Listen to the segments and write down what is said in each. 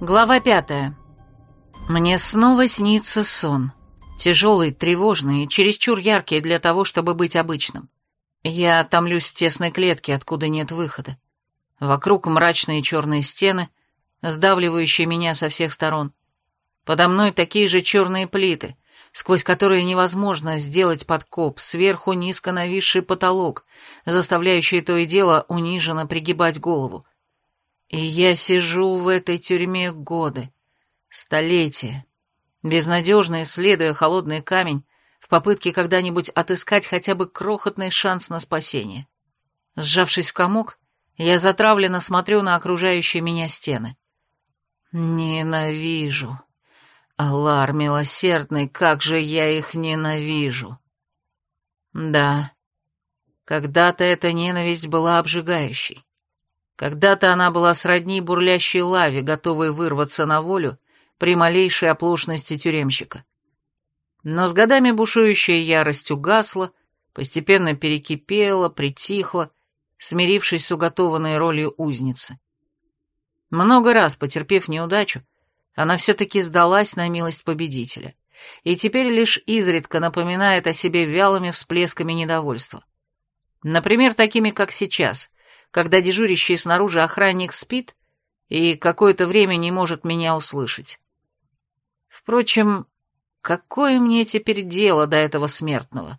Глава пятая. Мне снова снится сон. Тяжелый, тревожный и чересчур яркий для того, чтобы быть обычным. Я томлюсь в тесной клетке, откуда нет выхода. Вокруг мрачные черные стены, сдавливающие меня со всех сторон. Подо мной такие же черные плиты, сквозь которые невозможно сделать подкоп, сверху низко нависший потолок, заставляющий то и дело униженно пригибать голову. И я сижу в этой тюрьме годы, столетия, безнадежно исследуя холодный камень в попытке когда-нибудь отыскать хотя бы крохотный шанс на спасение. Сжавшись в комок, я затравленно смотрю на окружающие меня стены. Ненавижу. Аллар милосердный, как же я их ненавижу. Да, когда-то эта ненависть была обжигающей. Когда-то она была сродни бурлящей лаве, готовой вырваться на волю при малейшей оплошности тюремщика. Но с годами бушующая ярость угасла, постепенно перекипела, притихла, смирившись с уготованной ролью узницы. Много раз потерпев неудачу, она все-таки сдалась на милость победителя, и теперь лишь изредка напоминает о себе вялыми всплесками недовольства. Например, такими, как сейчас, когда дежурящий снаружи охранник спит и какое-то время не может меня услышать. Впрочем, какое мне теперь дело до этого смертного?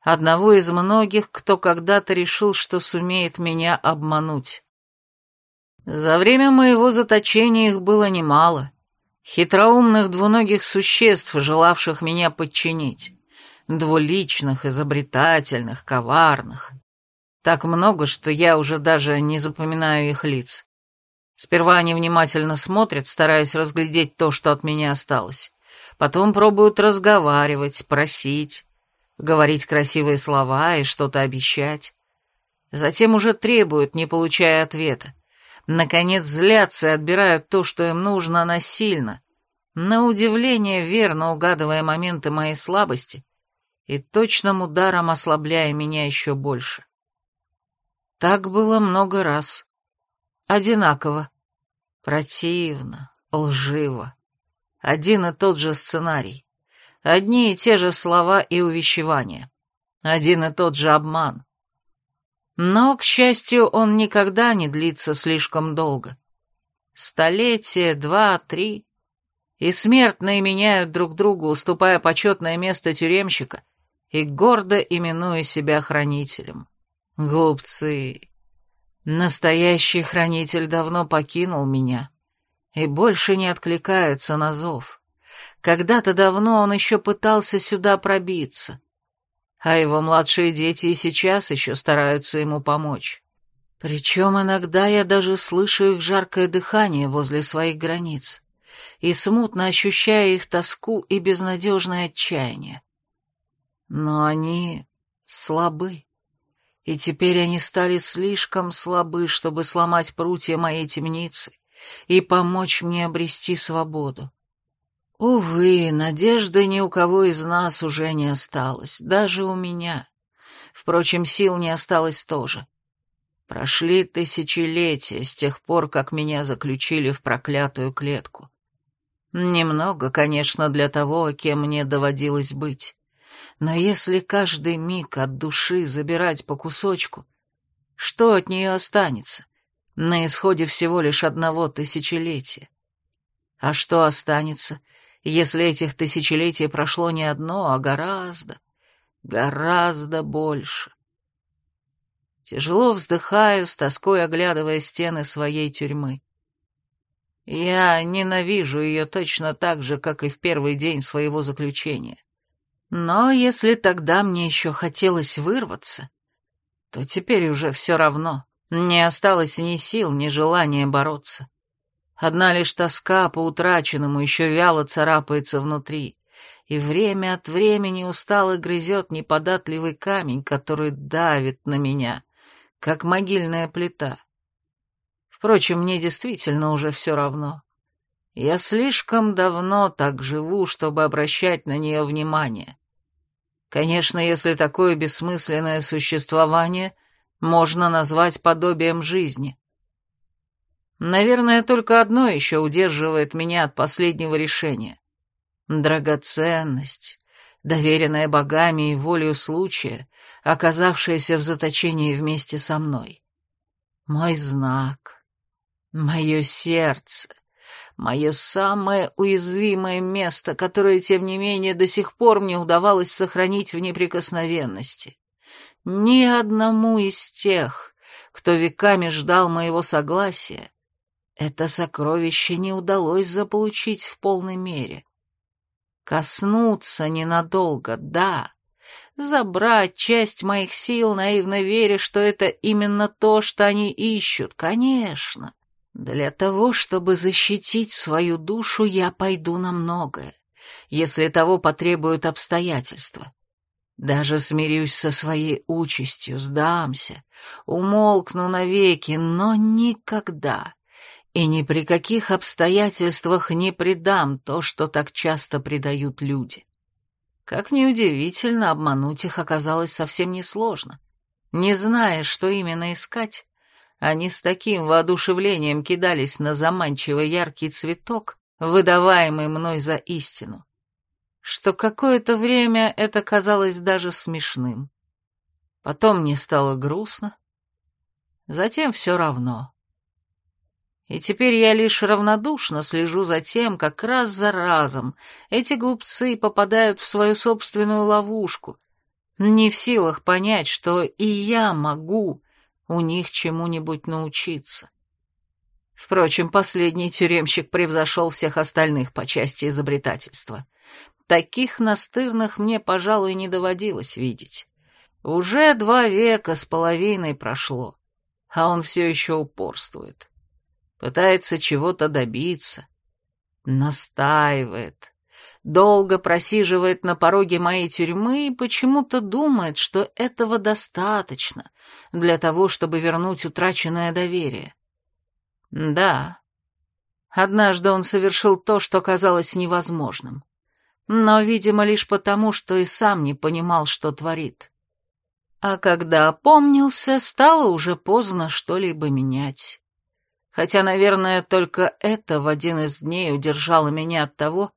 Одного из многих, кто когда-то решил, что сумеет меня обмануть. За время моего заточения их было немало. Хитроумных двуногих существ, желавших меня подчинить. Двуличных, изобретательных, коварных. Так много, что я уже даже не запоминаю их лиц. Сперва они внимательно смотрят, стараясь разглядеть то, что от меня осталось. Потом пробуют разговаривать, просить, говорить красивые слова и что-то обещать. Затем уже требуют, не получая ответа. Наконец злятся и отбирают то, что им нужно, насильно, на удивление верно угадывая моменты моей слабости и точным ударом ослабляя меня еще больше. Так было много раз. Одинаково. Противно, лживо. Один и тот же сценарий. Одни и те же слова и увещевания. Один и тот же обман. Но, к счастью, он никогда не длится слишком долго. Столетие, два, три. И смертные меняют друг друга, уступая почетное место тюремщика и гордо именуя себя хранителем. Глупцы. Настоящий хранитель давно покинул меня и больше не откликается на зов. Когда-то давно он еще пытался сюда пробиться, а его младшие дети и сейчас еще стараются ему помочь. Причем иногда я даже слышу их жаркое дыхание возле своих границ и смутно ощущаю их тоску и безнадежное отчаяние. Но они слабы и теперь они стали слишком слабы, чтобы сломать прутья моей темницы и помочь мне обрести свободу. Увы, надежды ни у кого из нас уже не осталось, даже у меня. Впрочем, сил не осталось тоже. Прошли тысячелетия с тех пор, как меня заключили в проклятую клетку. Немного, конечно, для того, кем мне доводилось быть. Но если каждый миг от души забирать по кусочку, что от нее останется на исходе всего лишь одного тысячелетия? А что останется, если этих тысячелетий прошло не одно, а гораздо, гораздо больше? Тяжело вздыхаю, с тоской оглядывая стены своей тюрьмы. Я ненавижу ее точно так же, как и в первый день своего заключения. Но если тогда мне еще хотелось вырваться, то теперь уже все равно. Не осталось ни сил, ни желания бороться. Одна лишь тоска по утраченному еще вяло царапается внутри, и время от времени устало грызет неподатливый камень, который давит на меня, как могильная плита. Впрочем, мне действительно уже все равно. Я слишком давно так живу, чтобы обращать на нее внимание. Конечно, если такое бессмысленное существование можно назвать подобием жизни. Наверное, только одно еще удерживает меня от последнего решения. Драгоценность, доверенная богами и волею случая, оказавшаяся в заточении вместе со мной. Мой знак, мое сердце, мое самое уязвимое место, которое, тем не менее, до сих пор мне удавалось сохранить в неприкосновенности. Ни одному из тех, кто веками ждал моего согласия, это сокровище не удалось заполучить в полной мере. Коснуться ненадолго, да, забрать часть моих сил, наивно веря, что это именно то, что они ищут, конечно. Для того, чтобы защитить свою душу, я пойду на многое, если того потребуют обстоятельства. Даже смирюсь со своей участью, сдамся, умолкну навеки, но никогда и ни при каких обстоятельствах не предам то, что так часто предают люди. Как неудивительно, обмануть их оказалось совсем несложно. Не зная, что именно искать, они с таким воодушевлением кидались на заманчивый яркий цветок, выдаваемый мной за истину, что какое-то время это казалось даже смешным. Потом мне стало грустно, затем все равно. И теперь я лишь равнодушно слежу за тем, как раз за разом эти глупцы попадают в свою собственную ловушку, не в силах понять, что и я могу у них чему-нибудь научиться. Впрочем, последний тюремщик превзошел всех остальных по части изобретательства. Таких настырных мне, пожалуй, не доводилось видеть. Уже два века с половиной прошло, а он все еще упорствует. Пытается чего-то добиться. Настаивает долго просиживает на пороге моей тюрьмы и почему-то думает, что этого достаточно для того, чтобы вернуть утраченное доверие. Да, однажды он совершил то, что казалось невозможным, но, видимо, лишь потому, что и сам не понимал, что творит. А когда опомнился, стало уже поздно что-либо менять. Хотя, наверное, только это в один из дней удержало меня от того,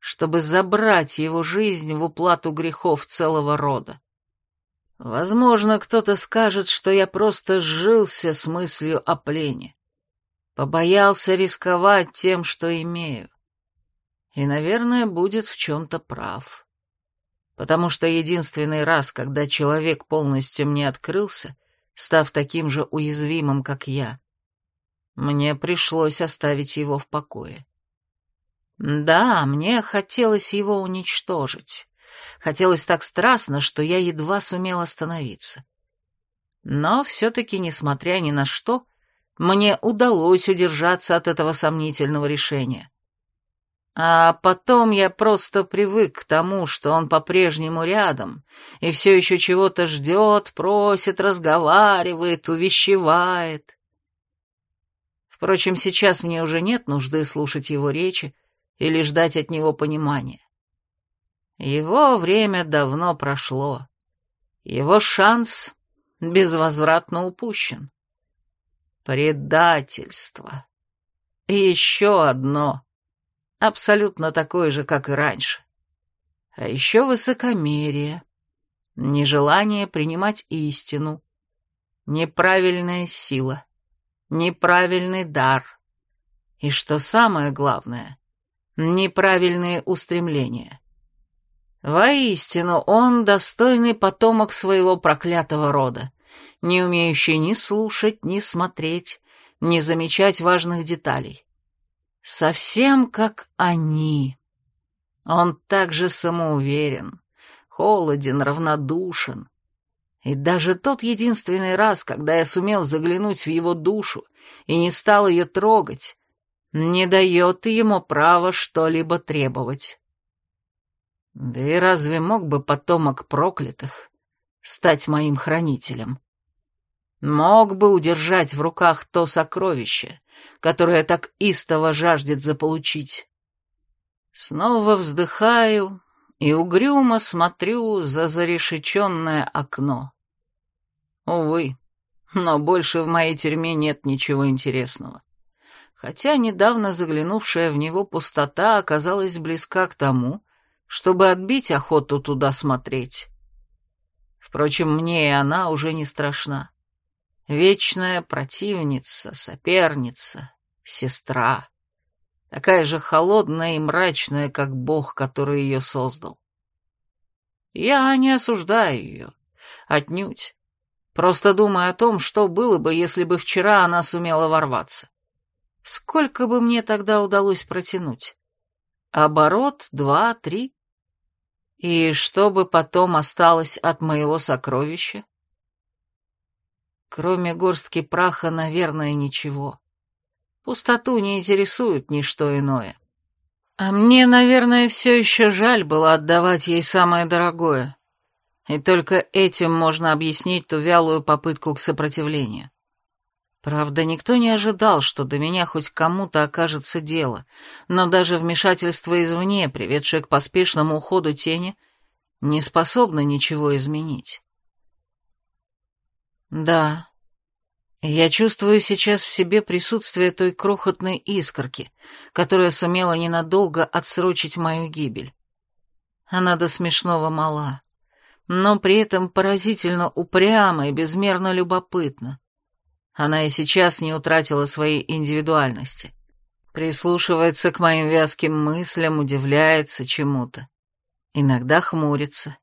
чтобы забрать его жизнь в уплату грехов целого рода. Возможно, кто-то скажет, что я просто сжился с мыслью о плене. Побоялся рисковать тем, что имею. И, наверное, будет в чем-то прав. Потому что единственный раз, когда человек полностью мне открылся, став таким же уязвимым, как я, мне пришлось оставить его в покое. Да, мне хотелось его уничтожить. Хотелось так страстно, что я едва сумел остановиться. Но все-таки, несмотря ни на что, мне удалось удержаться от этого сомнительного решения. А потом я просто привык к тому, что он по-прежнему рядом и все еще чего-то ждет, просит, разговаривает, увещевает. Впрочем, сейчас мне уже нет нужды слушать его речи, или ждать от него понимания. Его время давно прошло. Его шанс безвозвратно упущен. Предательство. И еще одно, абсолютно такое же, как и раньше. А еще высокомерие, нежелание принимать истину, неправильная сила, неправильный дар. И что самое главное, неправильные устремления. Воистину, он достойный потомок своего проклятого рода, не умеющий ни слушать, ни смотреть, ни замечать важных деталей. Совсем как они. Он также самоуверен, холоден, равнодушен. И даже тот единственный раз, когда я сумел заглянуть в его душу и не стал ее трогать, не дает ему права что-либо требовать. Да и разве мог бы потомок проклятых стать моим хранителем? Мог бы удержать в руках то сокровище, которое так истово жаждет заполучить. Снова вздыхаю и угрюмо смотрю за зарешеченное окно. Увы, но больше в моей тюрьме нет ничего интересного. хотя недавно заглянувшая в него пустота оказалась близка к тому, чтобы отбить охоту туда смотреть. Впрочем, мне и она уже не страшна. Вечная противница, соперница, сестра. Такая же холодная и мрачная, как бог, который ее создал. Я не осуждаю ее. Отнюдь. Просто думаю о том, что было бы, если бы вчера она сумела ворваться. Сколько бы мне тогда удалось протянуть? Оборот два, три? И что бы потом осталось от моего сокровища? Кроме горстки праха, наверное, ничего. Пустоту не интересует ничто иное. А мне, наверное, все еще жаль было отдавать ей самое дорогое. И только этим можно объяснить ту вялую попытку к сопротивлению. Правда, никто не ожидал, что до меня хоть кому-то окажется дело, но даже вмешательство извне, приведшее к поспешному уходу тени, не способно ничего изменить. Да, я чувствую сейчас в себе присутствие той крохотной искорки, которая сумела ненадолго отсрочить мою гибель. Она до смешного мала, но при этом поразительно упряма и безмерно любопытна. Она и сейчас не утратила своей индивидуальности. Прислушивается к моим вязким мыслям, удивляется чему-то. Иногда хмурится.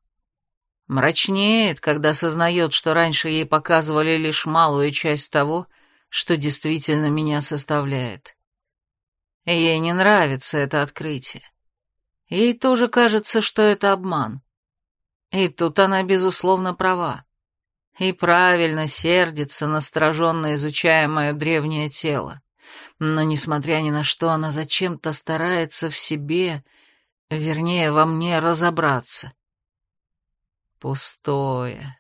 Мрачнеет, когда сознает, что раньше ей показывали лишь малую часть того, что действительно меня составляет. Ей не нравится это открытие. Ей тоже кажется, что это обман. И тут она, безусловно, права и правильно сердится, настороженно изучая мое древнее тело. Но, несмотря ни на что, она зачем-то старается в себе, вернее, во мне разобраться. Пустое.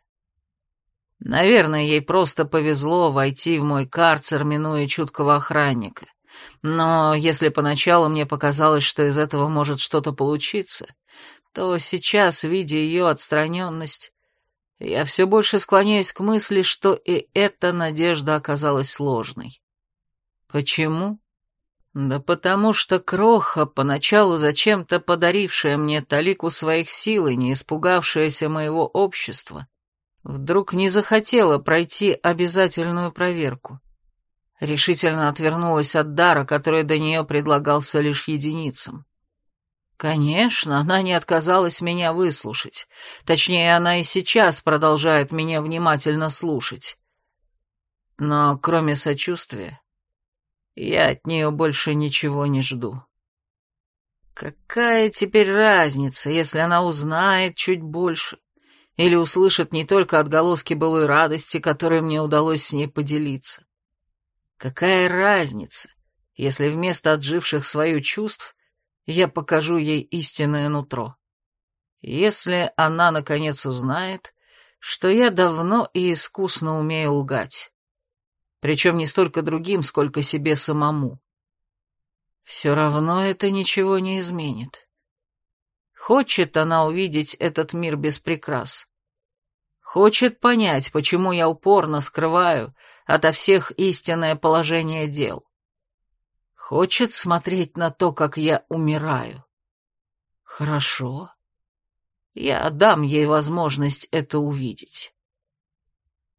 Наверное, ей просто повезло войти в мой карцер, минуя чуткого охранника. Но если поначалу мне показалось, что из этого может что-то получиться, то сейчас, видя ее отстраненность, я все больше склоняюсь к мысли, что и эта надежда оказалась сложной. Почему? Да потому что Кроха, поначалу зачем-то подарившая мне талику своих сил и не испугавшаяся моего общества, вдруг не захотела пройти обязательную проверку. Решительно отвернулась от дара, который до нее предлагался лишь единицам. Конечно, она не отказалась меня выслушать. Точнее, она и сейчас продолжает меня внимательно слушать. Но кроме сочувствия, я от нее больше ничего не жду. Какая теперь разница, если она узнает чуть больше или услышит не только отголоски былой радости, которой мне удалось с ней поделиться? Какая разница, если вместо отживших свое чувств я покажу ей истинное нутро. Если она, наконец, узнает, что я давно и искусно умею лгать. Причем не столько другим, сколько себе самому. Все равно это ничего не изменит. Хочет она увидеть этот мир без прикрас. Хочет понять, почему я упорно скрываю ото всех истинное положение дел. Хочет смотреть на то, как я умираю. Хорошо. Я дам ей возможность это увидеть.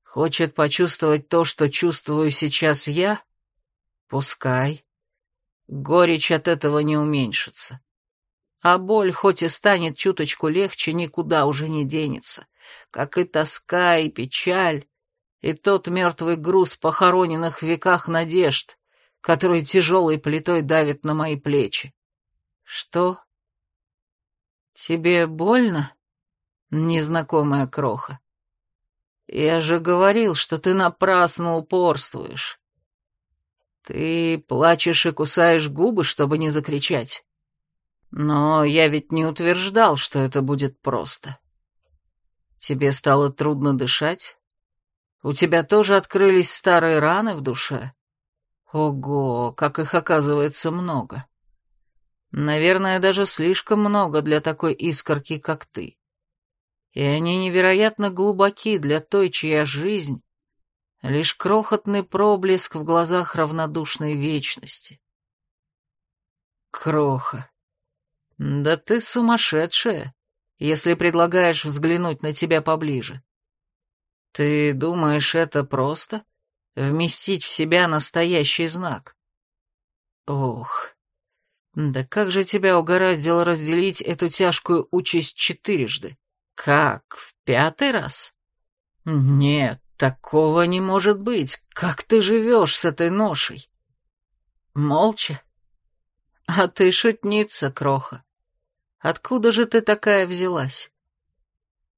Хочет почувствовать то, что чувствую сейчас я? Пускай. Горечь от этого не уменьшится. А боль, хоть и станет чуточку легче, никуда уже не денется, как и тоска, и печаль, и тот мертвый груз похороненных в веках надежд, который тяжелой плитой давит на мои плечи. Что? Тебе больно, незнакомая кроха? Я же говорил, что ты напрасно упорствуешь. Ты плачешь и кусаешь губы, чтобы не закричать. Но я ведь не утверждал, что это будет просто. Тебе стало трудно дышать? У тебя тоже открылись старые раны в душе? Ого, как их оказывается много. Наверное, даже слишком много для такой искорки, как ты. И они невероятно глубоки для той, чья жизнь Лишь крохотный проблеск в глазах равнодушной вечности. Кроха. Да ты сумасшедшая, если предлагаешь взглянуть на тебя поближе. Ты думаешь, это просто? Вместить в себя настоящий знак? Ох, да как же тебя угораздило разделить эту тяжкую участь четырежды? Как, в пятый раз? Нет, такого не может быть. Как ты живешь с этой ношей? Молча? А ты шутница, кроха. Откуда же ты такая взялась?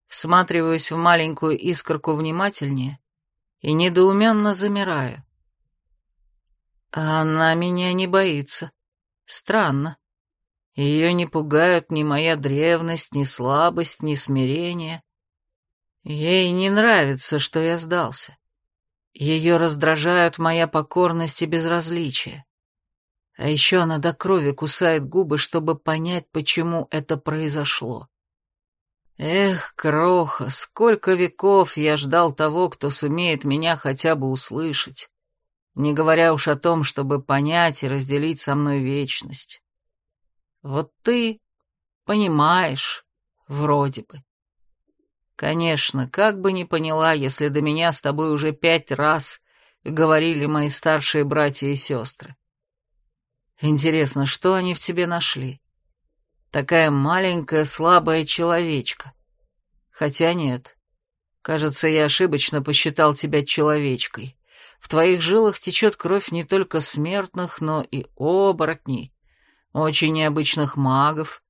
Всматриваюсь в маленькую искорку внимательнее и недоуменно замираю. Она меня не боится. Странно. Ее не пугают ни моя древность, ни слабость, ни смирение. Ей не нравится, что я сдался. Ее раздражают моя покорность и безразличие. А еще она до крови кусает губы, чтобы понять, почему это произошло. Эх, кроха, сколько веков я ждал того, кто сумеет меня хотя бы услышать, не говоря уж о том, чтобы понять и разделить со мной вечность. Вот ты понимаешь, вроде бы. Конечно, как бы не поняла, если до меня с тобой уже пять раз говорили мои старшие братья и сестры. Интересно, что они в тебе нашли? Такая маленькая, слабая человечка. Хотя нет. Кажется, я ошибочно посчитал тебя человечкой. В твоих жилах течет кровь не только смертных, но и оборотней, очень необычных магов,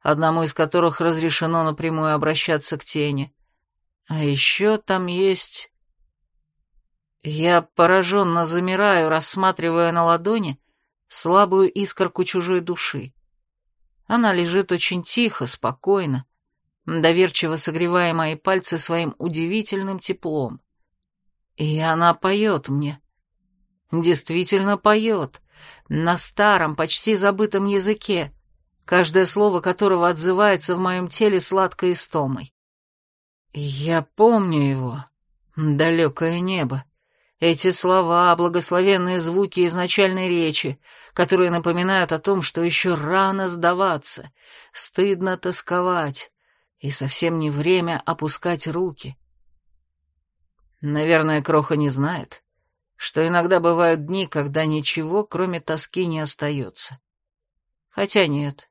одному из которых разрешено напрямую обращаться к тени. А еще там есть... Я пораженно замираю, рассматривая на ладони слабую искорку чужой души. Она лежит очень тихо, спокойно, доверчиво согревая мои пальцы своим удивительным теплом. И она поет мне. Действительно поет. На старом, почти забытом языке, каждое слово которого отзывается в моем теле сладкой истомой. Я помню его. Далекое небо. Эти слова, благословенные звуки изначальной речи, которые напоминают о том, что еще рано сдаваться, стыдно тосковать, и совсем не время опускать руки. Наверное, Кроха не знает, что иногда бывают дни, когда ничего, кроме тоски, не остается. Хотя нет.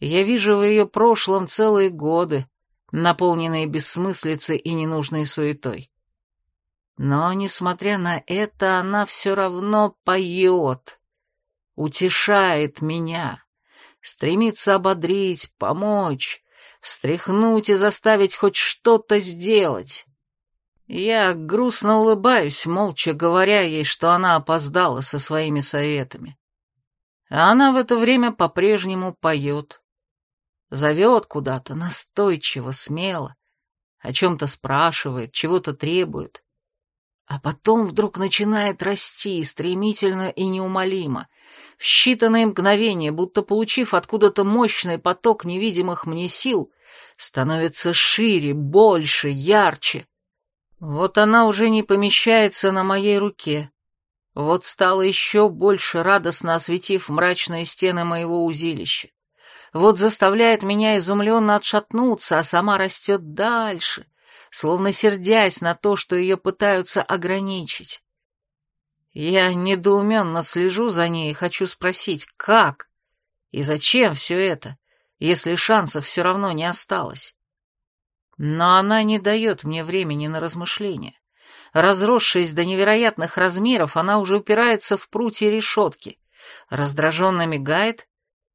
Я вижу в ее прошлом целые годы, наполненные бессмыслицей и ненужной суетой. Но, несмотря на это, она все равно поет, утешает меня, стремится ободрить, помочь, встряхнуть и заставить хоть что-то сделать. Я грустно улыбаюсь, молча говоря ей, что она опоздала со своими советами. А она в это время по-прежнему поет. Зовет куда-то, настойчиво, смело, о чем-то спрашивает, чего-то требует. А потом вдруг начинает расти, стремительно и неумолимо, в считанные мгновения, будто получив откуда-то мощный поток невидимых мне сил, становится шире, больше, ярче. Вот она уже не помещается на моей руке. Вот стала еще больше радостно осветив мрачные стены моего узилища. Вот заставляет меня изумленно отшатнуться, а сама растет дальше, словно сердясь на то, что ее пытаются ограничить. Я недоуменно слежу за ней и хочу спросить, как и зачем все это, если шансов все равно не осталось. Но она не дает мне времени на размышления. Разросшись до невероятных размеров, она уже упирается в прутья решетки, раздраженно мигает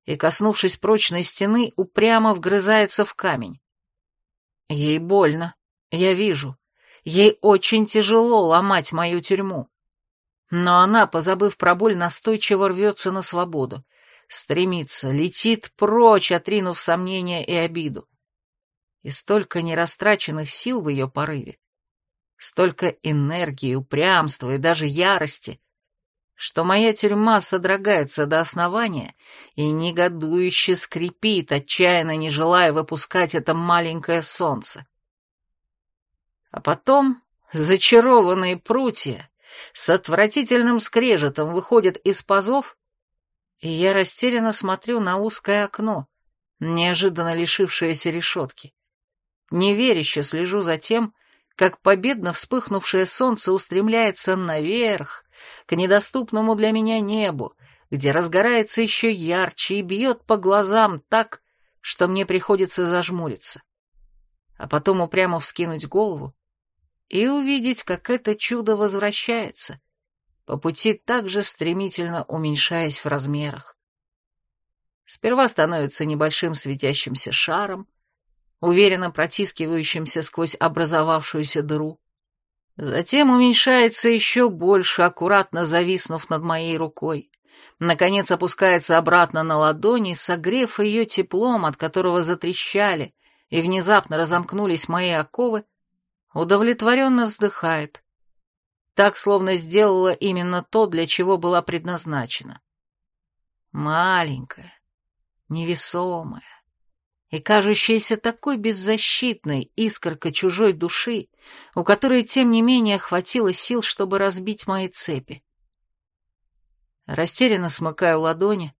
и, коснувшись прочной стены, упрямо вгрызается в камень. Ей больно. Я вижу. Ей очень тяжело ломать мою тюрьму. Но она, позабыв про боль, настойчиво рвется на свободу. Стремится, летит прочь, отринув сомнения и обиду. И столько нерастраченных сил в ее порыве. Столько энергии, упрямства и даже ярости, что моя тюрьма содрогается до основания и негодующе скрипит, отчаянно не желая выпускать это маленькое солнце. А потом Зачарованные прутья с отвратительным скрежетом выходят из пазов, и я растерянно смотрю на узкое окно, неожиданно лишившееся решетки. Неверяще слежу за тем, как победно вспыхнувшее солнце устремляется наверх, к недоступному для меня небу, где разгорается еще ярче и бьет по глазам так, что мне приходится зажмуриться, а потом упрямо вскинуть голову и увидеть, как это чудо возвращается, по пути также стремительно уменьшаясь в размерах. Сперва становится небольшим светящимся шаром, уверенно протискивающимся сквозь образовавшуюся дыру. Затем уменьшается еще больше, аккуратно зависнув над моей рукой. Наконец опускается обратно на ладони, согрев ее теплом, от которого затрещали и внезапно разомкнулись мои оковы, удовлетворенно вздыхает. Так, словно сделала именно то, для чего была предназначена. Маленькая, невесомая и кажущаяся такой беззащитной искорка чужой души, у которой, тем не менее, хватило сил, чтобы разбить мои цепи. Растерянно смыкаю ладони,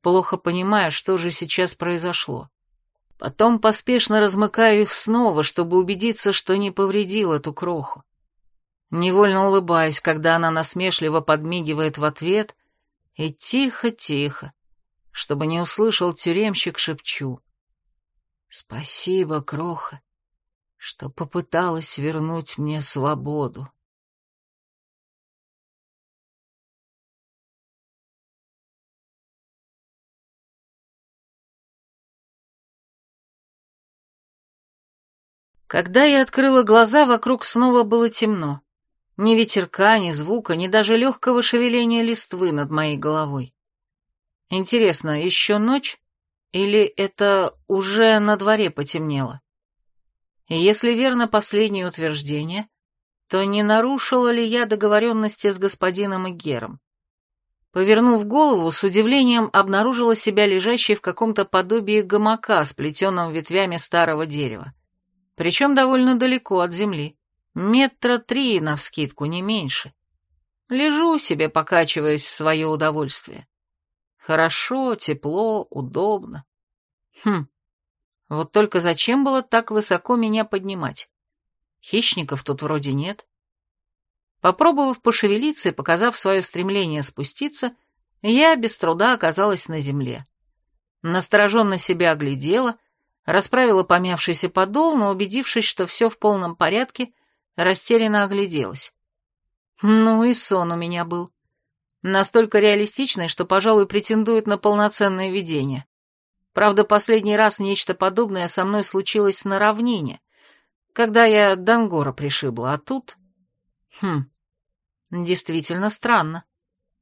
плохо понимая, что же сейчас произошло. Потом поспешно размыкаю их снова, чтобы убедиться, что не повредил эту кроху. Невольно улыбаюсь, когда она насмешливо подмигивает в ответ, и тихо-тихо, чтобы не услышал тюремщик, шепчу. «Спасибо, кроха, что попыталась вернуть мне свободу». Когда я открыла глаза, вокруг снова было темно. Ни ветерка, ни звука, ни даже легкого шевеления листвы над моей головой. Интересно, еще ночь? Или это уже на дворе потемнело? И если верно последнее утверждение, то не нарушила ли я договоренности с господином Игером? Повернув голову, с удивлением обнаружила себя лежащей в каком-то подобии гамака, сплетенном ветвями старого дерева причем довольно далеко от земли, метра три навскидку, не меньше. Лежу себе, покачиваясь в свое удовольствие. Хорошо, тепло, удобно. Хм, вот только зачем было так высоко меня поднимать? Хищников тут вроде нет. Попробовав пошевелиться и показав свое стремление спуститься, я без труда оказалась на земле. Настороженно себя оглядела Расправила помявшийся подол, но, убедившись, что все в полном порядке, растерянно огляделась. Ну и сон у меня был. Настолько реалистичный, что, пожалуй, претендует на полноценное видение. Правда, последний раз нечто подобное со мной случилось на равнине, когда я Дангора пришибла, а тут... Хм, действительно странно.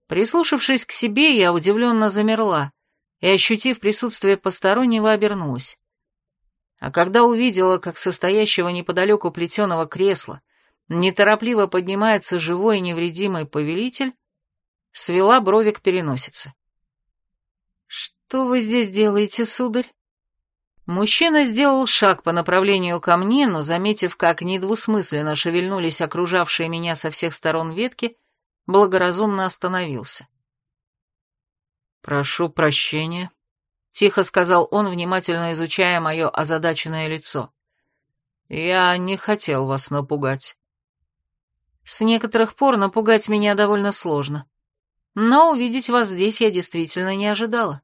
Прислушавшись к себе, я удивленно замерла и, ощутив присутствие постороннего, обернулась. А когда увидела, как состоящего неподалеку плетеного кресла неторопливо поднимается живой и невредимый повелитель, свела брови к переносице. «Что вы здесь делаете, сударь?» Мужчина сделал шаг по направлению ко мне, но, заметив, как недвусмысленно шевельнулись окружавшие меня со всех сторон ветки, благоразумно остановился. «Прошу прощения», — тихо сказал он, внимательно изучая мое озадаченное лицо. «Я не хотел вас напугать». «С некоторых пор напугать меня довольно сложно. Но увидеть вас здесь я действительно не ожидала.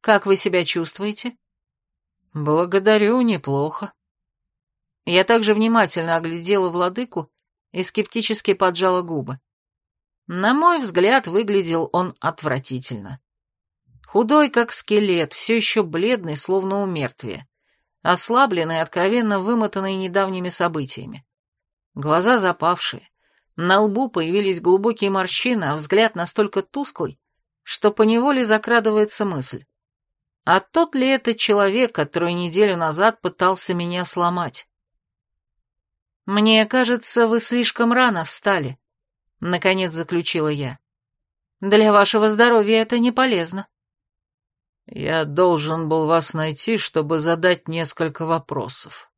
Как вы себя чувствуете?» «Благодарю, неплохо». Я также внимательно оглядела владыку и скептически поджала губы. На мой взгляд, выглядел он отвратительно. Худой, как скелет, все еще бледный, словно у мертвия. Ослабленный, откровенно вымотанный недавними событиями. Глаза запавшие. На лбу появились глубокие морщины, а взгляд настолько тусклый, что поневоле закрадывается мысль. А тот ли это человек, который неделю назад пытался меня сломать? «Мне кажется, вы слишком рано встали», — наконец заключила я. «Для вашего здоровья это не полезно». Я должен был вас найти, чтобы задать несколько вопросов.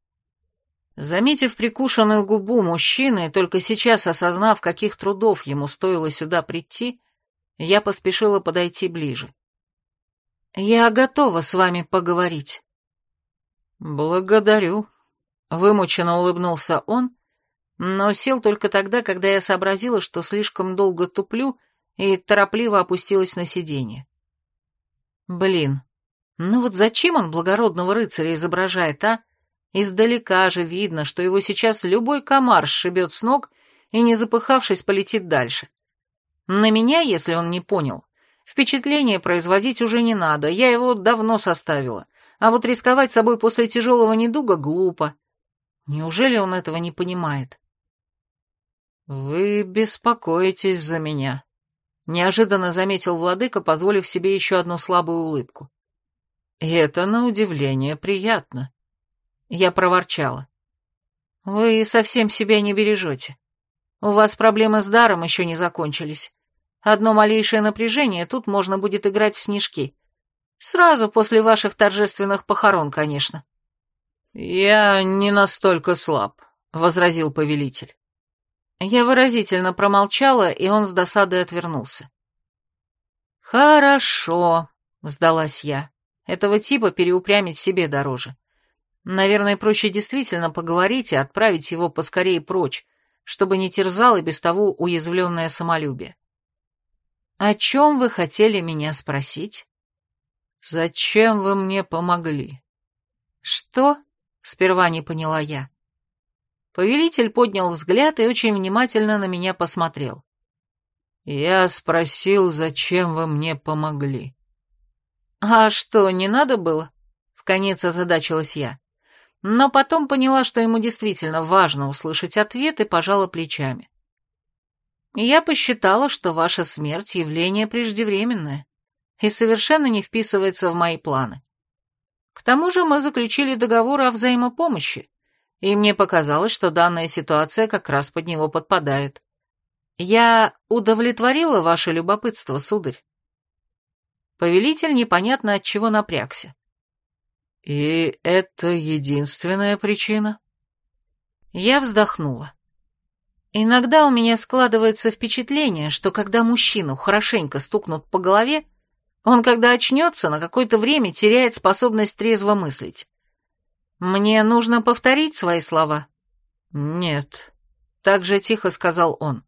Заметив прикушенную губу мужчины, только сейчас осознав, каких трудов ему стоило сюда прийти, я поспешила подойти ближе. «Я готова с вами поговорить». «Благодарю», — вымученно улыбнулся он, но сел только тогда, когда я сообразила, что слишком долго туплю, и торопливо опустилась на сиденье. Блин, ну вот зачем он благородного рыцаря изображает, а? Издалека же видно, что его сейчас любой комар сшибет с ног и, не запыхавшись, полетит дальше. На меня, если он не понял, впечатление производить уже не надо, я его давно составила, а вот рисковать собой после тяжелого недуга глупо. Неужели он этого не понимает? «Вы беспокоитесь за меня», — неожиданно заметил владыка, позволив себе еще одну слабую улыбку. «И это, на удивление, приятно». Я проворчала. «Вы совсем себя не бережете. У вас проблемы с даром еще не закончились. Одно малейшее напряжение, тут можно будет играть в снежки. Сразу после ваших торжественных похорон, конечно». «Я не настолько слаб», — возразил повелитель. Я выразительно промолчала, и он с досадой отвернулся. «Хорошо», — сдалась я. «Этого типа переупрямить себе дороже. Наверное, проще действительно поговорить и отправить его поскорее прочь, чтобы не терзал и без того уязвленное самолюбие. «О чем вы хотели меня спросить?» «Зачем вы мне помогли?» «Что?» — сперва не поняла я. Повелитель поднял взгляд и очень внимательно на меня посмотрел. «Я спросил, зачем вы мне помогли?» «А что, не надо было?» — вконец озадачилась я но потом поняла, что ему действительно важно услышать ответ и пожала плечами. Я посчитала, что ваша смерть — явление преждевременное и совершенно не вписывается в мои планы. К тому же мы заключили договор о взаимопомощи, и мне показалось, что данная ситуация как раз под него подпадает. Я удовлетворила ваше любопытство, сударь. Повелитель непонятно от чего напрягся. «И это единственная причина?» Я вздохнула. Иногда у меня складывается впечатление, что когда мужчину хорошенько стукнут по голове, он, когда очнется, на какое-то время теряет способность трезво мыслить. Мне нужно повторить свои слова? Нет, так же тихо сказал он.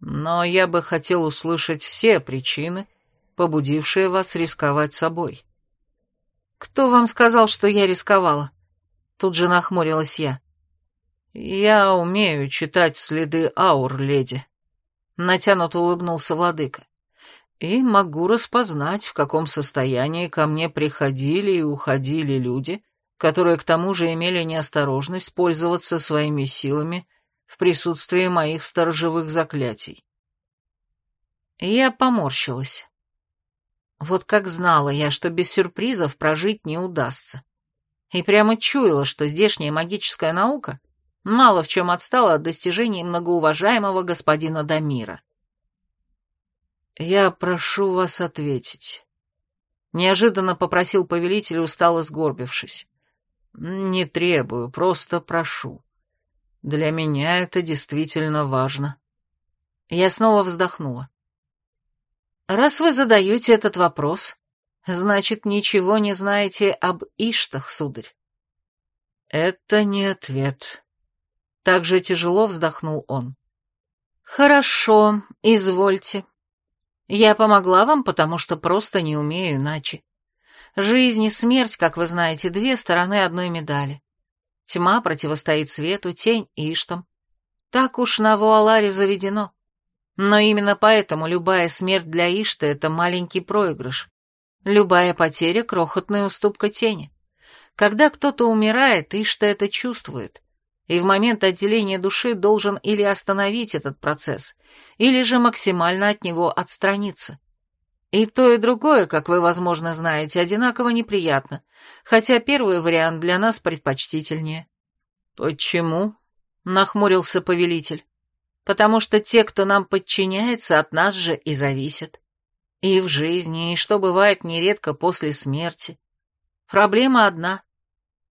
Но я бы хотел услышать все причины, побудившие вас рисковать собой. «Кто вам сказал, что я рисковала?» Тут же нахмурилась я. «Я умею читать следы аур, леди», — натянуто улыбнулся владыка. «И могу распознать, в каком состоянии ко мне приходили и уходили люди, которые к тому же имели неосторожность пользоваться своими силами в присутствии моих сторожевых заклятий». Я поморщилась. Вот как знала я, что без сюрпризов прожить не удастся. И прямо чуяла, что здешняя магическая наука мало в чем отстала от достижений многоуважаемого господина Дамира. «Я прошу вас ответить», — неожиданно попросил повелитель, устало сгорбившись. «Не требую, просто прошу. Для меня это действительно важно». Я снова вздохнула. Раз вы задаете этот вопрос, значит, ничего не знаете об Иштах, сударь. Это не ответ. Так же тяжело вздохнул он. Хорошо, извольте. Я помогла вам, потому что просто не умею иначе. Жизнь и смерть, как вы знаете, две стороны одной медали. Тьма противостоит свету, тень Иштам. Так уж на Вуаларе заведено. Но именно поэтому любая смерть для Ишта — это маленький проигрыш. Любая потеря — крохотная уступка тени. Когда кто-то умирает, Ишта это чувствует. И в момент отделения души должен или остановить этот процесс, или же максимально от него отстраниться. И то, и другое, как вы, возможно, знаете, одинаково неприятно, хотя первый вариант для нас предпочтительнее. «Почему?» — нахмурился повелитель потому что те, кто нам подчиняется, от нас же и зависят. И в жизни, и что бывает нередко после смерти. Проблема одна.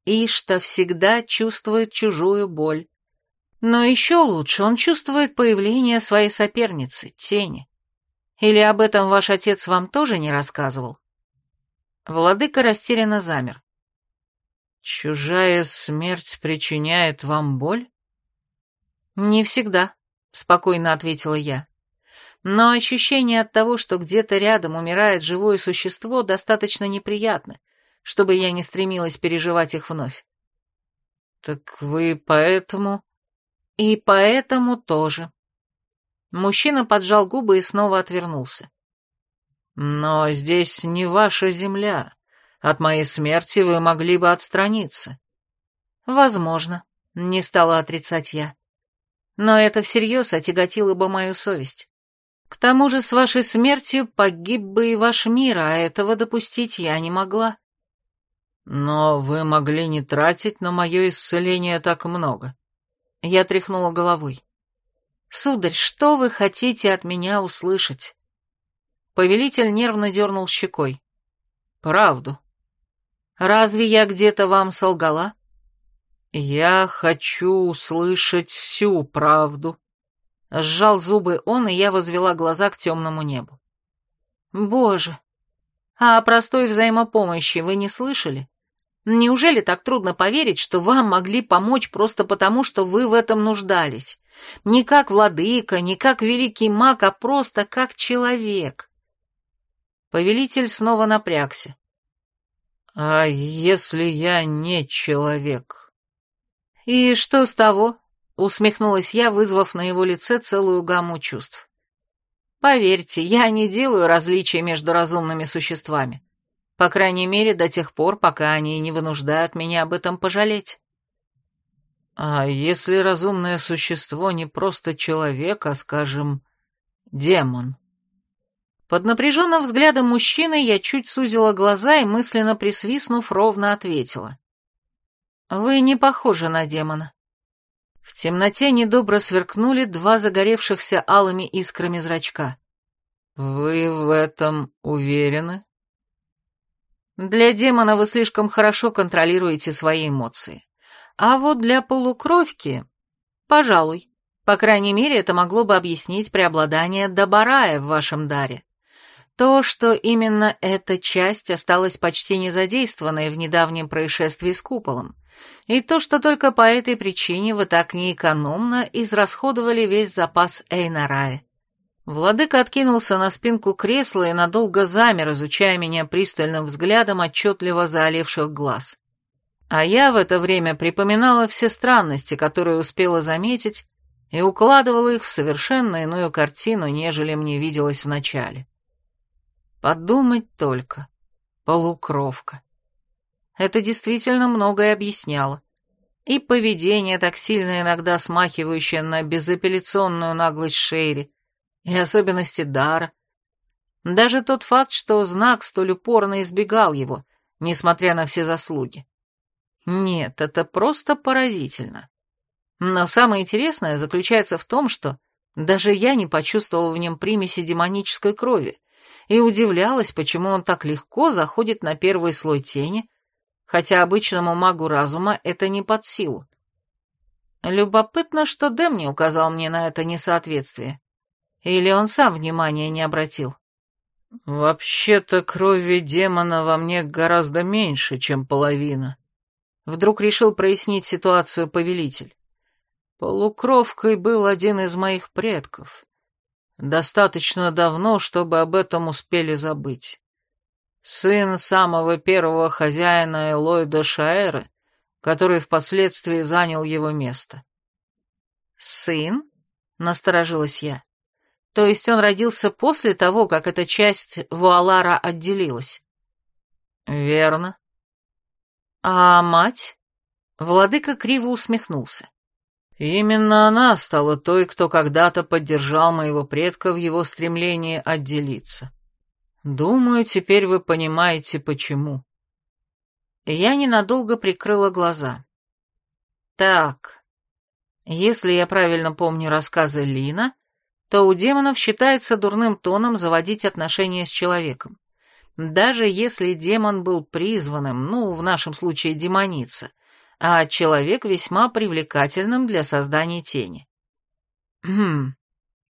Ишта всегда чувствует чужую боль. Но еще лучше он чувствует появление своей соперницы, тени. Или об этом ваш отец вам тоже не рассказывал? Владыка растерянно замер. «Чужая смерть причиняет вам боль?» «Не всегда», — спокойно ответила я. «Но ощущение от того, что где-то рядом умирает живое существо, достаточно неприятно, чтобы я не стремилась переживать их вновь». «Так вы поэтому...» «И поэтому тоже». Мужчина поджал губы и снова отвернулся. «Но здесь не ваша земля. От моей смерти вы могли бы отстраниться». «Возможно», — не стала отрицать я. «Но это всерьез отяготило бы мою совесть. К тому же с вашей смертью погиб бы и ваш мир, а этого допустить я не могла». «Но вы могли не тратить на мое исцеление так много». Я тряхнула головой. «Сударь, что вы хотите от меня услышать?» Повелитель нервно дернул щекой. «Правду». «Разве я где-то вам солгала?» «Я хочу услышать всю правду». Сжал зубы он, и я возвела глаза к темному небу. «Боже! А о простой взаимопомощи вы не слышали? Неужели так трудно поверить, что вам могли помочь просто потому, что вы в этом нуждались? Не как владыка, не как великий маг, а просто как человек?» Повелитель снова напрягся. «А если я не человек?» «И что с того?» — усмехнулась я, вызвав на его лице целую гамму чувств. «Поверьте, я не делаю различия между разумными существами. По крайней мере, до тех пор, пока они не вынуждают меня об этом пожалеть». «А если разумное существо не просто человек, а, скажем, демон?» Под напряженным взглядом мужчины я чуть сузила глаза и, мысленно присвистнув, ровно ответила. «Вы не похожи на демона». В темноте недобро сверкнули два загоревшихся алыми искрами зрачка. «Вы в этом уверены?» «Для демона вы слишком хорошо контролируете свои эмоции. А вот для полукровки... Пожалуй. По крайней мере, это могло бы объяснить преобладание Добарая в вашем даре. То, что именно эта часть осталась почти незадействованной в недавнем происшествии с куполом, и то, что только по этой причине вы так неэкономно израсходовали весь запас Эйнарая. Владыка откинулся на спинку кресла и надолго замер, изучая меня пристальным взглядом отчетливо заолевших глаз. А я в это время припоминала все странности, которые успела заметить, и укладывала их в совершенно иную картину, нежели мне виделось вначале. Подумать только. Полукровка. Это действительно многое объясняло. И поведение, так сильно иногда смахивающее на безапелляционную наглость Шейри, и особенности дара. Даже тот факт, что знак столь упорно избегал его, несмотря на все заслуги. Нет, это просто поразительно. Но самое интересное заключается в том, что даже я не почувствовал в нем примеси демонической крови, и удивлялась, почему он так легко заходит на первый слой тени, хотя обычному магу разума это не под силу. Любопытно, что Дэм не указал мне на это несоответствие. Или он сам внимания не обратил. «Вообще-то крови демона во мне гораздо меньше, чем половина», — вдруг решил прояснить ситуацию повелитель. «Полукровкой был один из моих предков. Достаточно давно, чтобы об этом успели забыть. Сын самого первого хозяина Элойда Шаэра, который впоследствии занял его место. «Сын?» — насторожилась я. «То есть он родился после того, как эта часть Вуалара отделилась?» «Верно». «А мать?» Владыка криво усмехнулся. Именно она стала той, кто когда-то поддержал моего предка в его стремлении отделиться. Думаю, теперь вы понимаете, почему. Я ненадолго прикрыла глаза. Так, если я правильно помню рассказы Лина, то у демонов считается дурным тоном заводить отношения с человеком. Даже если демон был призванным, ну, в нашем случае демоница — а человек весьма привлекательным для создания тени. Хм,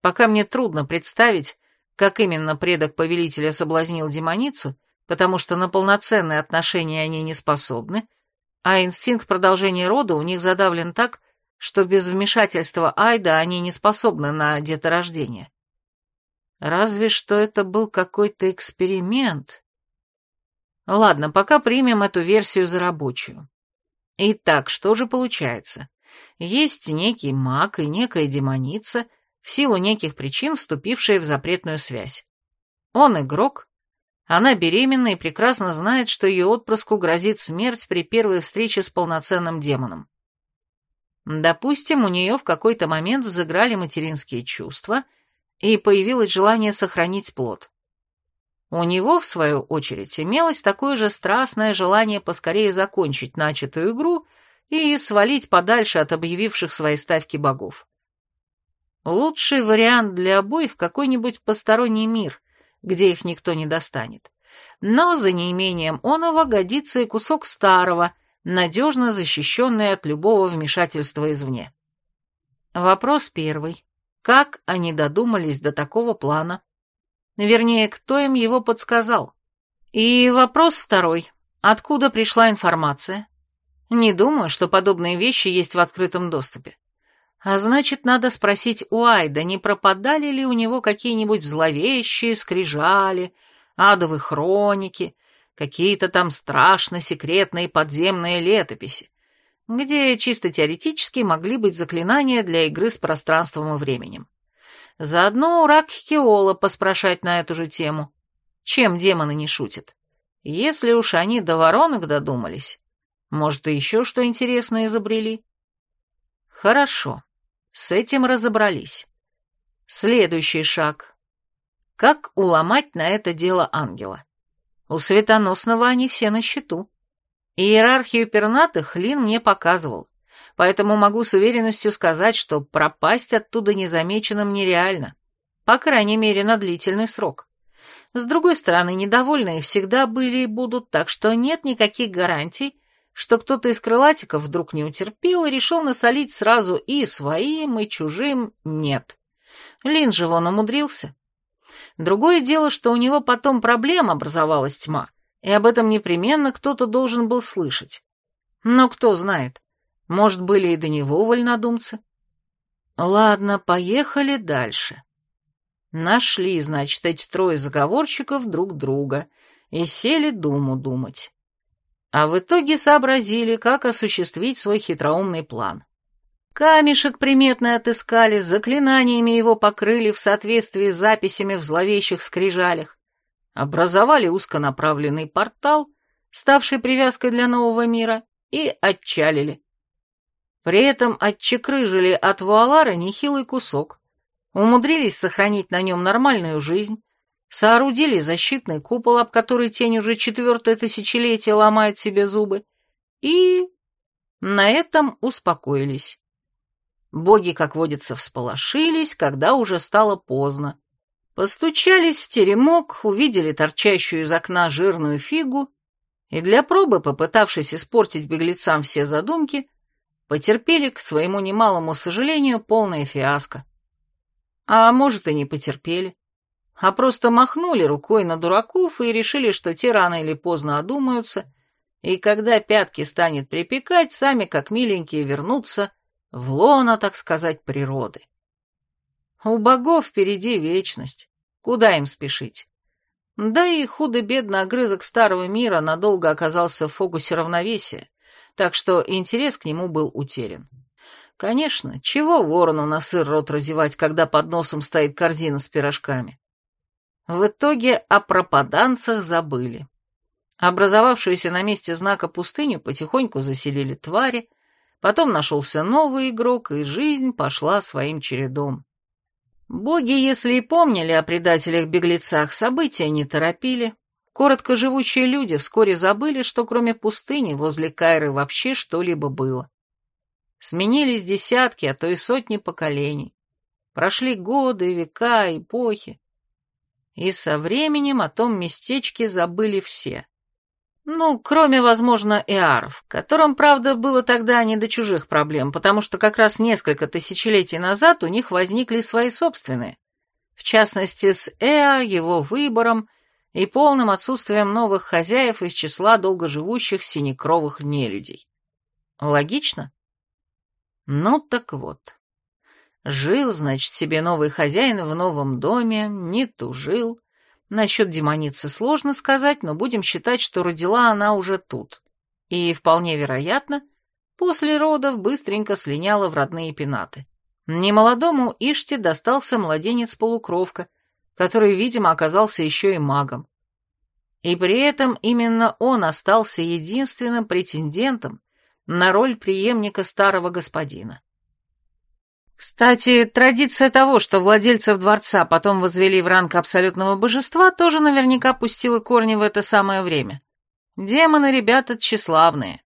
пока мне трудно представить, как именно предок повелителя соблазнил демоницу, потому что на полноценные отношения они не способны, а инстинкт продолжения рода у них задавлен так, что без вмешательства Айда они не способны на деторождение. Разве что это был какой-то эксперимент. Ладно, пока примем эту версию за рабочую. Итак, что же получается? Есть некий маг и некая демоница, в силу неких причин вступившие в запретную связь. Он игрок, она беременна и прекрасно знает, что ее отпрыску грозит смерть при первой встрече с полноценным демоном. Допустим, у нее в какой-то момент взыграли материнские чувства, и появилось желание сохранить плод. У него, в свою очередь, имелось такое же страстное желание поскорее закончить начатую игру и свалить подальше от объявивших свои ставки богов. Лучший вариант для обоих какой-нибудь посторонний мир, где их никто не достанет. Но за неимением оного годится и кусок старого, надежно защищенный от любого вмешательства извне. Вопрос первый. Как они додумались до такого плана? Вернее, кто им его подсказал? И вопрос второй. Откуда пришла информация? Не думаю, что подобные вещи есть в открытом доступе. А значит, надо спросить у Айда, не пропадали ли у него какие-нибудь зловещие скрижали, адовые хроники, какие-то там страшно секретные подземные летописи, где чисто теоретически могли быть заклинания для игры с пространством и временем. Заодно у Ракхикиола поспрашать на эту же тему. Чем демоны не шутят? Если уж они до воронок додумались, может, и еще что интересное изобрели? Хорошо. С этим разобрались. Следующий шаг. Как уломать на это дело ангела? У светоносного они все на счету. Иерархию пернатых Лин мне показывал, поэтому могу с уверенностью сказать, что пропасть оттуда незамеченным нереально, по крайней мере, на длительный срок. С другой стороны, недовольные всегда были и будут, так что нет никаких гарантий, что кто-то из крылатиков вдруг не утерпел и решил насолить сразу и своим, и чужим нет. Лин же вон умудрился. Другое дело, что у него потом проблем образовалась тьма, и об этом непременно кто-то должен был слышать. Но кто знает, может, были и до него вольнодумцы. Ладно, поехали дальше. Нашли, значит, эти трое заговорщиков друг друга и сели думу думать а в итоге сообразили, как осуществить свой хитроумный план. Камешек приметный отыскали, заклинаниями его покрыли в соответствии с записями в зловещих скрижалях, образовали узконаправленный портал, ставший привязкой для нового мира, и отчалили. При этом отчекрыжили от вуалара нехилый кусок, умудрились сохранить на нем нормальную жизнь, соорудили защитный купол, об который тень уже четвертое тысячелетие ломает себе зубы, и на этом успокоились. Боги, как водится, всполошились, когда уже стало поздно. Постучались в теремок, увидели торчащую из окна жирную фигу, и для пробы, попытавшись испортить беглецам все задумки, потерпели, к своему немалому сожалению, полное фиаско. А может, и не потерпели а просто махнули рукой на дураков и решили, что те рано или поздно одумаются, и когда пятки станет припекать, сами как миленькие вернутся в лоно, так сказать, природы. У богов впереди вечность, куда им спешить? Да и худо-бедно огрызок старого мира надолго оказался в фокусе равновесия, так что интерес к нему был утерян. Конечно, чего ворону на сыр рот разевать, когда под носом стоит корзина с пирожками? В итоге о пропаданцах забыли. Образовавшуюся на месте знака пустыню потихоньку заселили твари, потом нашелся новый игрок, и жизнь пошла своим чередом. Боги, если и помнили о предателях-беглецах, события не торопили. Коротко живущие люди вскоре забыли, что кроме пустыни возле Кайры вообще что-либо было. Сменились десятки, а то и сотни поколений. Прошли годы, века, эпохи. И со временем о том местечке забыли все. Ну, кроме, возможно, эаров, которым, правда, было тогда не до чужих проблем, потому что как раз несколько тысячелетий назад у них возникли свои собственные. В частности, с Эа, его выбором и полным отсутствием новых хозяев из числа долгоживущих синекровых нелюдей. Логично? Ну так вот. Жил, значит, себе новый хозяин в новом доме, не тужил, Насчет демоницы сложно сказать, но будем считать, что родила она уже тут. И, вполне вероятно, после родов быстренько слиняла в родные пенаты. Немолодому Иште достался младенец-полукровка, который, видимо, оказался еще и магом. И при этом именно он остался единственным претендентом на роль преемника старого господина. Кстати, традиция того, что владельцев дворца потом возвели в ранг абсолютного божества, тоже наверняка пустила корни в это самое время. Демоны, ребята, тщеславные.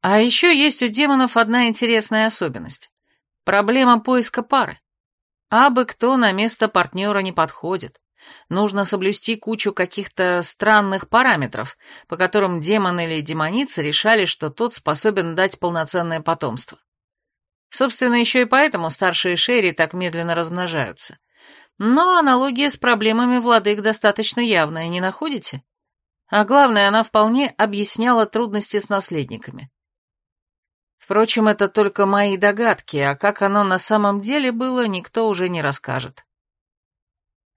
А еще есть у демонов одна интересная особенность. Проблема поиска пары. Абы кто на место партнера не подходит. Нужно соблюсти кучу каких-то странных параметров, по которым демон или демоница решали, что тот способен дать полноценное потомство. Собственно, еще и поэтому старшие шерри так медленно размножаются. Но аналогия с проблемами владык достаточно явная, не находите? А главное, она вполне объясняла трудности с наследниками. Впрочем, это только мои догадки, а как оно на самом деле было, никто уже не расскажет.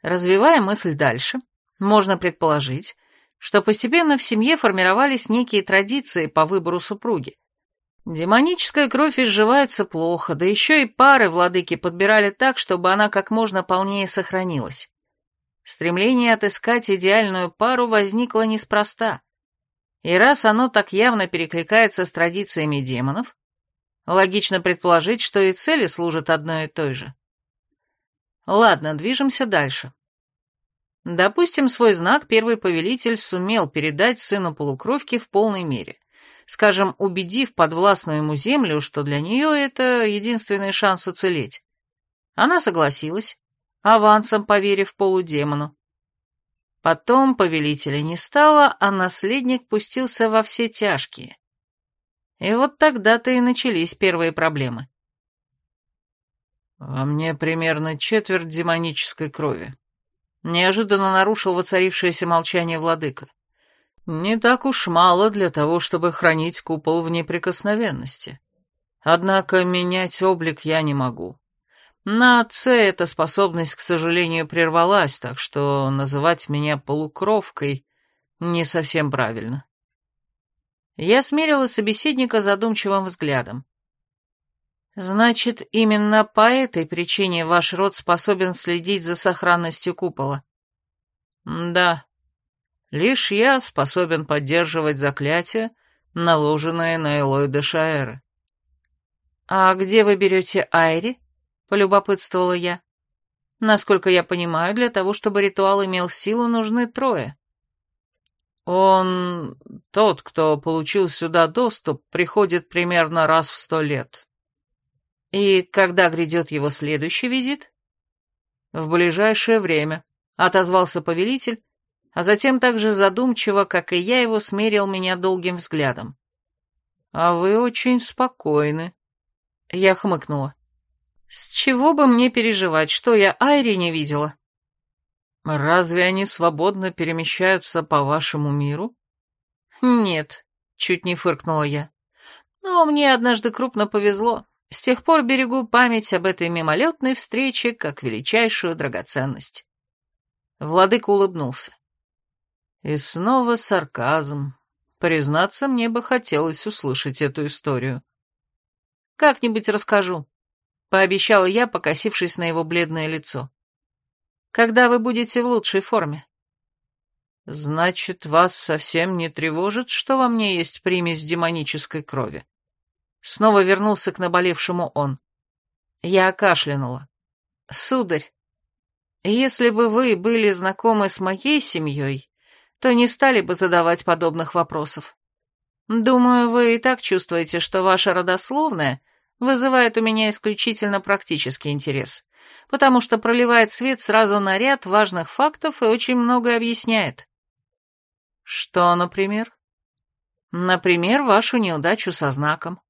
Развивая мысль дальше, можно предположить, что постепенно в семье формировались некие традиции по выбору супруги, Демоническая кровь изживается плохо, да еще и пары владыки подбирали так, чтобы она как можно полнее сохранилась. Стремление отыскать идеальную пару возникло неспроста. И раз оно так явно перекликается с традициями демонов, логично предположить, что и цели служат одной и той же. Ладно, движемся дальше. Допустим, свой знак первый повелитель сумел передать сыну полукровки в полной мере скажем, убедив подвластную ему землю, что для нее это единственный шанс уцелеть. Она согласилась, авансом поверив полудемону. Потом повелителя не стало, а наследник пустился во все тяжкие. И вот тогда-то и начались первые проблемы. «Во мне примерно четверть демонической крови», — неожиданно нарушил воцарившееся молчание владыка. Не так уж мало для того, чтобы хранить купол в неприкосновенности. Однако менять облик я не могу. На отце эта способность, к сожалению, прервалась, так что называть меня полукровкой не совсем правильно. Я смерила собеседника задумчивым взглядом. «Значит, именно по этой причине ваш род способен следить за сохранностью купола?» «Да», Лишь я способен поддерживать заклятие, наложенное на Элой де Шаэры. «А где вы берете Айри?» — полюбопытствовала я. «Насколько я понимаю, для того, чтобы ритуал имел силу, нужны трое». «Он... тот, кто получил сюда доступ, приходит примерно раз в сто лет». «И когда грядет его следующий визит?» «В ближайшее время», — отозвался повелитель, а затем также задумчиво, как и я его, смерил меня долгим взглядом. «А вы очень спокойны», — я хмыкнула. «С чего бы мне переживать, что я Айри не видела?» «Разве они свободно перемещаются по вашему миру?» «Нет», — чуть не фыркнула я. «Но мне однажды крупно повезло. С тех пор берегу память об этой мимолетной встрече как величайшую драгоценность». Владыка улыбнулся. И снова сарказм. Признаться, мне бы хотелось услышать эту историю. «Как-нибудь расскажу», — пообещала я, покосившись на его бледное лицо. «Когда вы будете в лучшей форме?» «Значит, вас совсем не тревожит, что во мне есть примесь демонической крови?» Снова вернулся к наболевшему он. Я кашлянула. «Сударь, если бы вы были знакомы с моей семьей, то не стали бы задавать подобных вопросов. Думаю, вы и так чувствуете, что ваша родословная вызывает у меня исключительно практический интерес, потому что проливает свет сразу на ряд важных фактов и очень многое объясняет. Что, например? Например, вашу неудачу со знаком.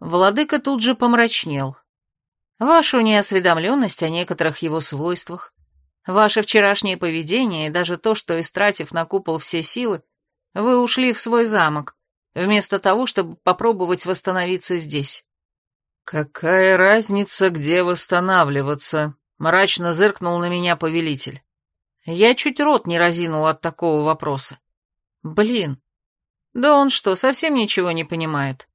Владыка тут же помрачнел. Вашу неосведомленность о некоторых его свойствах, ваше вчерашнее поведение и даже то, что, истратив на купол все силы, вы ушли в свой замок, вместо того, чтобы попробовать восстановиться здесь. «Какая разница, где восстанавливаться?» — мрачно зыркнул на меня повелитель. Я чуть рот не разинул от такого вопроса. «Блин, да он что, совсем ничего не понимает?»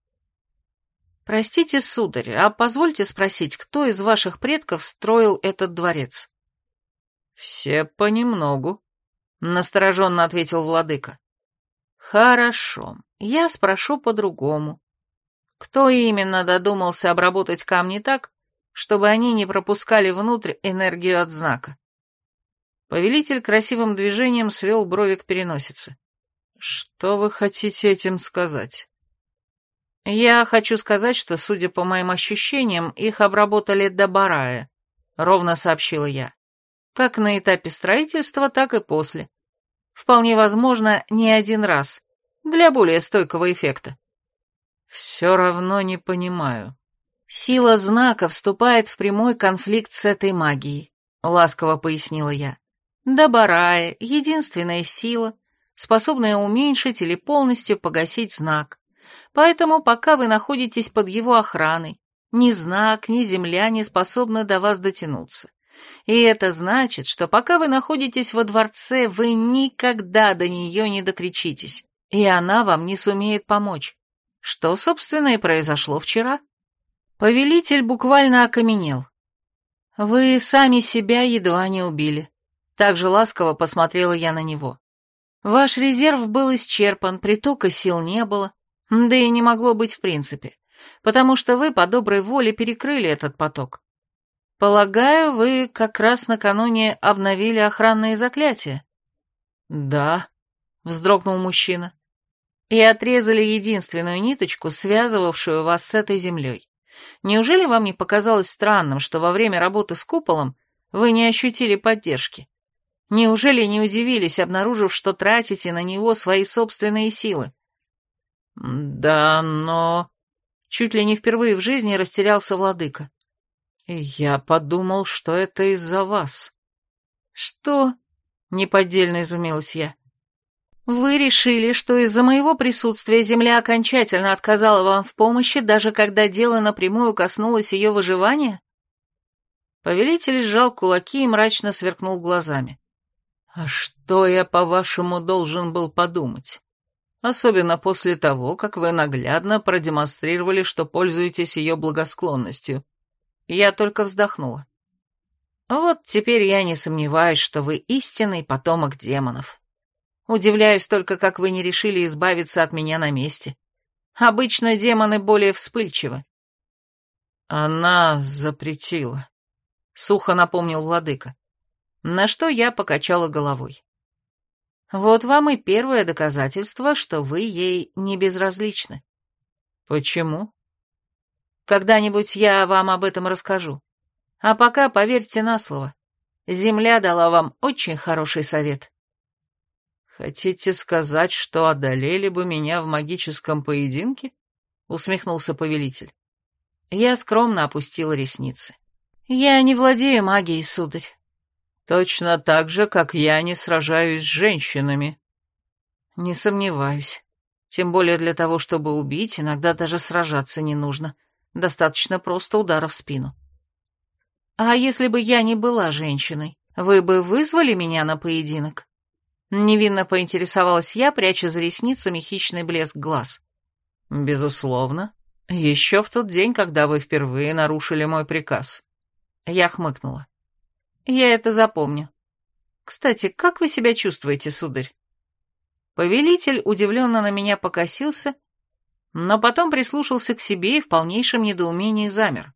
«Простите, сударь, а позвольте спросить, кто из ваших предков строил этот дворец?» «Все понемногу», — настороженно ответил владыка. «Хорошо, я спрошу по-другому. Кто именно додумался обработать камни так, чтобы они не пропускали внутрь энергию от знака? Повелитель красивым движением свел брови к переносице. Что вы хотите этим сказать? Я хочу сказать, что, судя по моим ощущениям, их обработали до барая, ровно сообщила я. Как на этапе строительства, так и после. Вполне возможно, не один раз, для более стойкого эффекта. «Все равно не понимаю». «Сила знака вступает в прямой конфликт с этой магией», — ласково пояснила я. «Добарая — единственная сила, способная уменьшить или полностью погасить знак. Поэтому пока вы находитесь под его охраной, ни знак, ни земля не способны до вас дотянуться. И это значит, что пока вы находитесь во дворце, вы никогда до нее не докричитесь, и она вам не сумеет помочь. Что, собственно, и произошло вчера. Повелитель буквально окаменел. Вы сами себя едва не убили. Так же ласково посмотрела я на него. Ваш резерв был исчерпан, притока сил не было, да и не могло быть в принципе, потому что вы по доброй воле перекрыли этот поток. Полагаю, вы как раз накануне обновили охранные заклятия? Да, вздрогнул мужчина и отрезали единственную ниточку, связывавшую вас с этой землей. Неужели вам не показалось странным, что во время работы с куполом вы не ощутили поддержки? Неужели не удивились, обнаружив, что тратите на него свои собственные силы? Да, но... Чуть ли не впервые в жизни растерялся владыка. Я подумал, что это из-за вас. Что? Неподдельно изумилась я. Вы решили, что из-за моего присутствия Земля окончательно отказала вам в помощи, даже когда дело напрямую коснулось ее выживания? Повелитель сжал кулаки и мрачно сверкнул глазами. А что я, по-вашему, должен был подумать? Особенно после того, как вы наглядно продемонстрировали, что пользуетесь ее благосклонностью. Я только вздохнула. Вот теперь я не сомневаюсь, что вы истинный потомок демонов. Удивляюсь только, как вы не решили избавиться от меня на месте. Обычно демоны более вспыльчивы. Она запретила. Сухо напомнил владыка. На что я покачала головой. Вот вам и первое доказательство, что вы ей не безразличны. Почему? Когда-нибудь я вам об этом расскажу. А пока поверьте на слово. Земля дала вам очень хороший совет. «Хотите сказать, что одолели бы меня в магическом поединке?» — усмехнулся повелитель. Я скромно опустила ресницы. «Я не владею магией, сударь». «Точно так же, как я не сражаюсь с женщинами». «Не сомневаюсь. Тем более для того, чтобы убить, иногда даже сражаться не нужно. Достаточно просто удара в спину». «А если бы я не была женщиной, вы бы вызвали меня на поединок?» Невинно поинтересовалась я, пряча за ресницами хищный блеск глаз. «Безусловно. Еще в тот день, когда вы впервые нарушили мой приказ». Я хмыкнула. «Я это запомню. Кстати, как вы себя чувствуете, сударь?» Повелитель удивленно на меня покосился, но потом прислушался к себе и в полнейшем недоумении замер.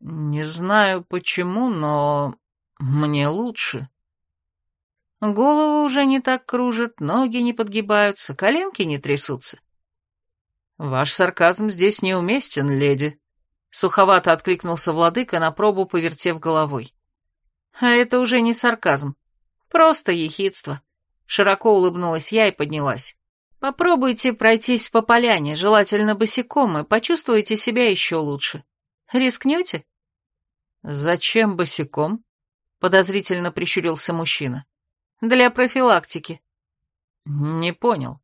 «Не знаю почему, но мне лучше». Голову уже не так кружит, ноги не подгибаются, коленки не трясутся. «Ваш сарказм здесь неуместен, леди», — суховато откликнулся владыка на пробу, повертев головой. «А это уже не сарказм, просто ехидство». Широко улыбнулась я и поднялась. Попробуйте пройтись по поляне, желательно босиком, и почувствуете себя еще лучше. Рискнете? Зачем босиком? Подозрительно прищурился мужчина. Для профилактики. Не понял.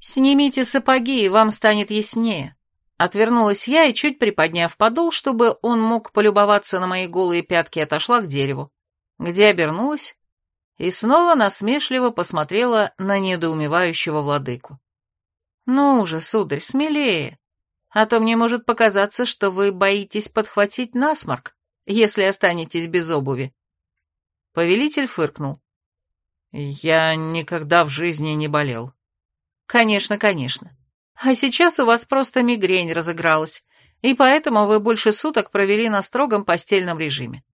Снимите сапоги, и вам станет яснее. Отвернулась я и, чуть приподняв подол, чтобы он мог полюбоваться на мои голые пятки, отошла к дереву, где обернулась и снова насмешливо посмотрела на недоумевающего владыку. «Ну же, сударь, смелее, а то мне может показаться, что вы боитесь подхватить насморк, если останетесь без обуви». Повелитель фыркнул. «Я никогда в жизни не болел». «Конечно, конечно. А сейчас у вас просто мигрень разыгралась, и поэтому вы больше суток провели на строгом постельном режиме.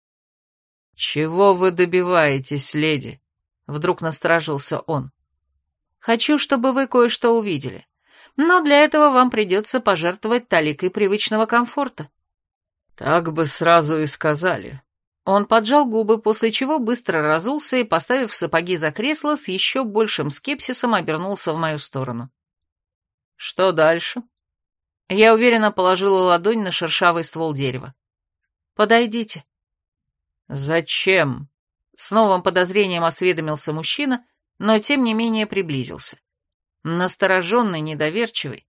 «Чего вы добиваетесь, леди?» — вдруг насторожился он. «Хочу, чтобы вы кое-что увидели. Но для этого вам придется пожертвовать таликой привычного комфорта». «Так бы сразу и сказали». Он поджал губы, после чего быстро разулся и, поставив сапоги за кресло, с еще большим скепсисом обернулся в мою сторону. Что дальше? Я уверенно положила ладонь на шершавый ствол дерева. Подойдите. Зачем? С новым подозрением осведомился мужчина, но тем не менее приблизился. Настороженный, недоверчивый,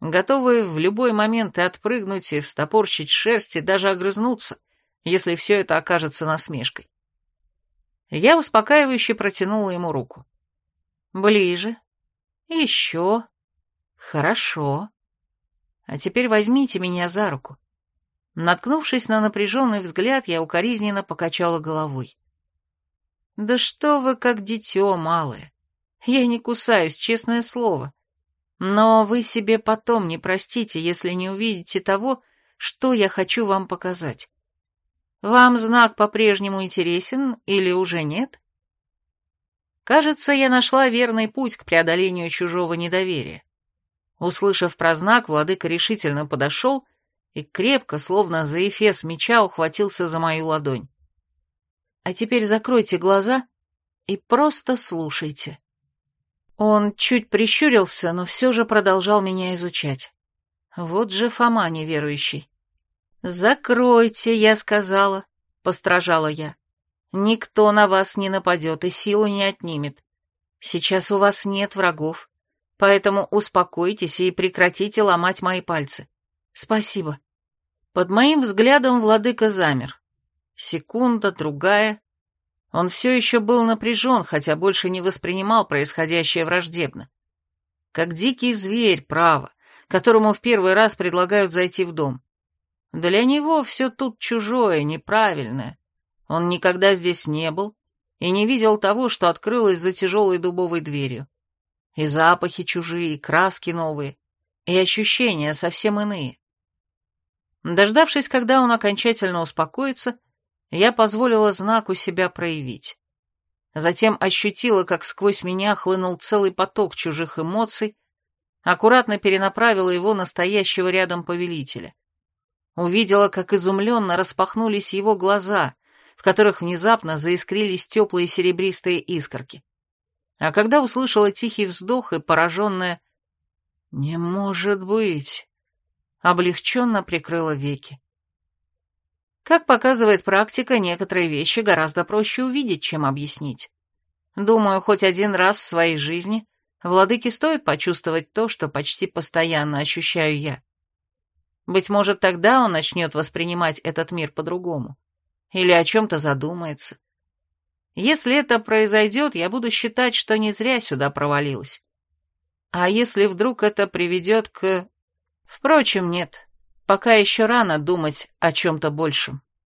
готовый в любой момент и отпрыгнуть, и встопорщить шерсть, и даже огрызнуться, если все это окажется насмешкой. Я успокаивающе протянула ему руку. Ближе. Еще. «Хорошо. А теперь возьмите меня за руку». Наткнувшись на напряженный взгляд, я укоризненно покачала головой. «Да что вы как дитё малое! Я не кусаюсь, честное слово. Но вы себе потом не простите, если не увидите того, что я хочу вам показать. Вам знак по-прежнему интересен или уже нет?» Кажется, я нашла верный путь к преодолению чужого недоверия. Услышав про знак, владыка решительно подошел и крепко, словно за эфес меча, ухватился за мою ладонь. А теперь закройте глаза и просто слушайте. Он чуть прищурился, но все же продолжал меня изучать. Вот же Фома неверующий. «Закройте», — я сказала, — постражала я. «Никто на вас не нападет и силу не отнимет. Сейчас у вас нет врагов. Поэтому успокойтесь и прекратите ломать мои пальцы. Спасибо. Под моим взглядом владыка замер. Секунда, другая. Он все еще был напряжен, хотя больше не воспринимал происходящее враждебно. Как дикий зверь, право, которому в первый раз предлагают зайти в дом. Для него все тут чужое, неправильное. Он никогда здесь не был и не видел того, что открылось за тяжелой дубовой дверью. И запахи чужие, и краски новые, и ощущения совсем иные. Дождавшись, когда он окончательно успокоится, я позволила знаку себя проявить. Затем ощутила, как сквозь меня хлынул целый поток чужих эмоций, аккуратно перенаправила его настоящего рядом повелителя. Увидела, как изумленно распахнулись его глаза, в которых внезапно заискрились теплые серебристые искорки. А когда услышала тихий вздох и пораженная «Не может быть!» Облегченно прикрыла веки. Как показывает практика, некоторые вещи гораздо проще увидеть, чем объяснить. Думаю, хоть один раз в своей жизни владыке стоит почувствовать то, что почти постоянно ощущаю я. Быть может, тогда он начнет воспринимать этот мир по-другому. Или о чем-то задумается. Если это произойдет, я буду считать, что не зря сюда провалилась. А если вдруг это приведет к... Впрочем, нет, пока еще рано думать о чем-то большем.